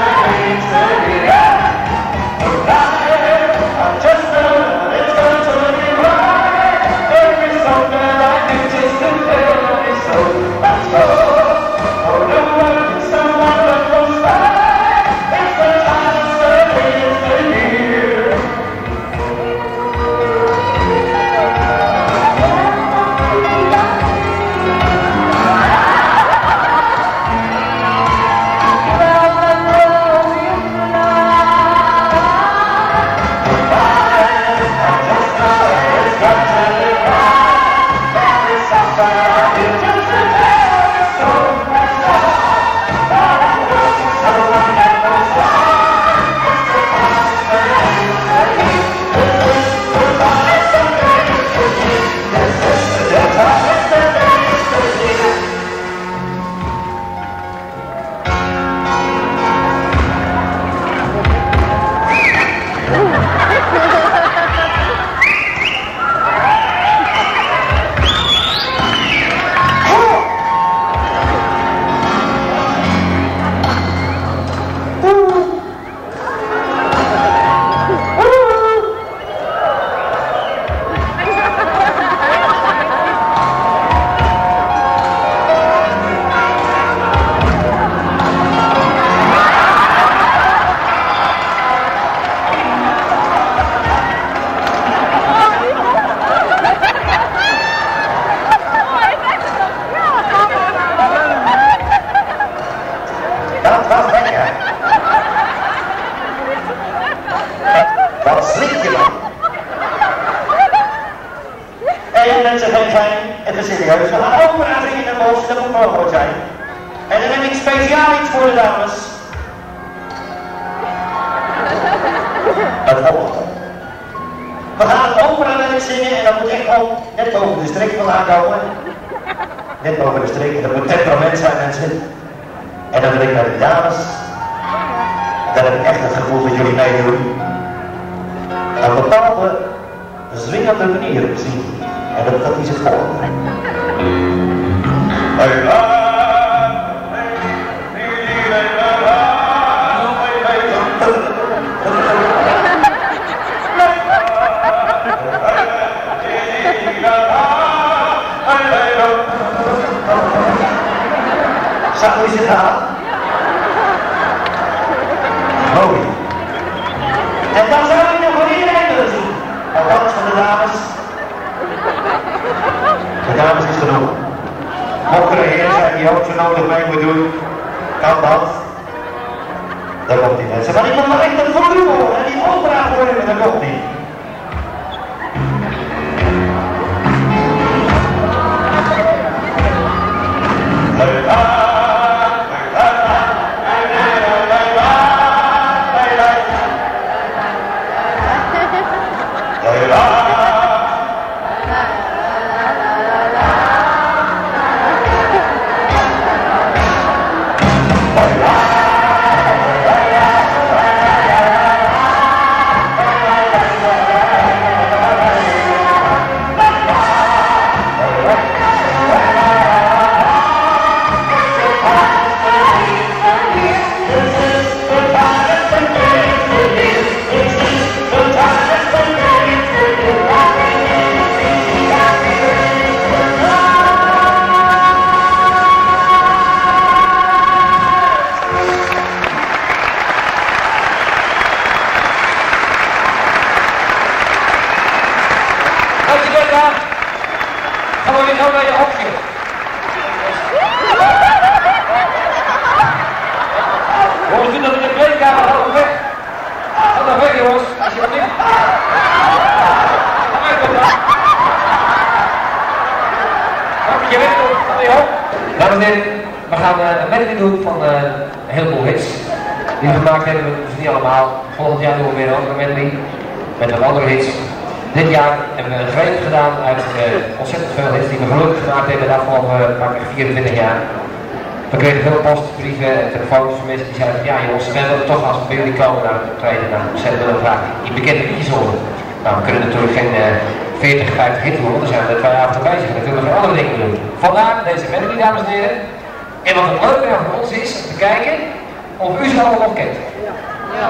nossa pensão mensen zijn zijn en serieus. We gaan ook praten in de boos, dat moet mogelijk zijn. En dan heb ik speciaal iets voor de dames. Dat volgt We gaan een opera met zingen en dan moet echt gewoon net boven de strik vandaan komen. Net over de strik, dat moet temperament zijn mensen. En dan wil ik naar de dames. Dan heb ik echt het gevoel dat jullie mij meedoen. Een bepaalde zwingende manier zien. En dat, dat is het volgende. Zag hoe is het aan? Mooi. En dat Mocht er een heer zijn die ook zo nodig mee moet doen, kan dat. Dan komt die mensen. Maar ik moet maar echt een volume horen en die opera horen, dat komt niet. Leuk. Ah. Ella, gaan we weer zo naar je hokje. Jongens, doe dat in de kleedkamer, ga weg. Ga dan weg, jongens, als Ga weg, jongens. Je weg, van die hok. Dames en heren, we gaan eh, een medley doen van eh, een heleboel hits. Die we gemaakt hebben, dus niet allemaal. Volgend jaar doen we weer een andere medley. Met een andere hits. Dit jaar hebben we een greep gedaan uit uh, ontzettend veel hits die we gelukkig gemaakt hebben de afgelopen uh, 24 jaar. We kregen veel post, brieven en telefoons van mensen die zeiden ja jongens, we willen toch als we bij jullie komen naar het optreden, dan zetten we graag die bekende liedjes horen. Nou, we kunnen natuurlijk geen uh, 40, 50 hits horen, dan zijn we er twee avond bezig. Natuurlijk gaan andere dingen doen. Vandaar deze medley, dames en heren. En wat het leuke aan ons is, om te kijken of u ze allemaal nog kent. Ja,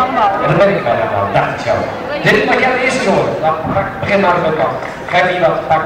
allemaal. En dat ben ik bijna wel, dacht ik zo. Dit is wat jij de eerste hoort. Nou, begin maar met kant. Geef hier wat.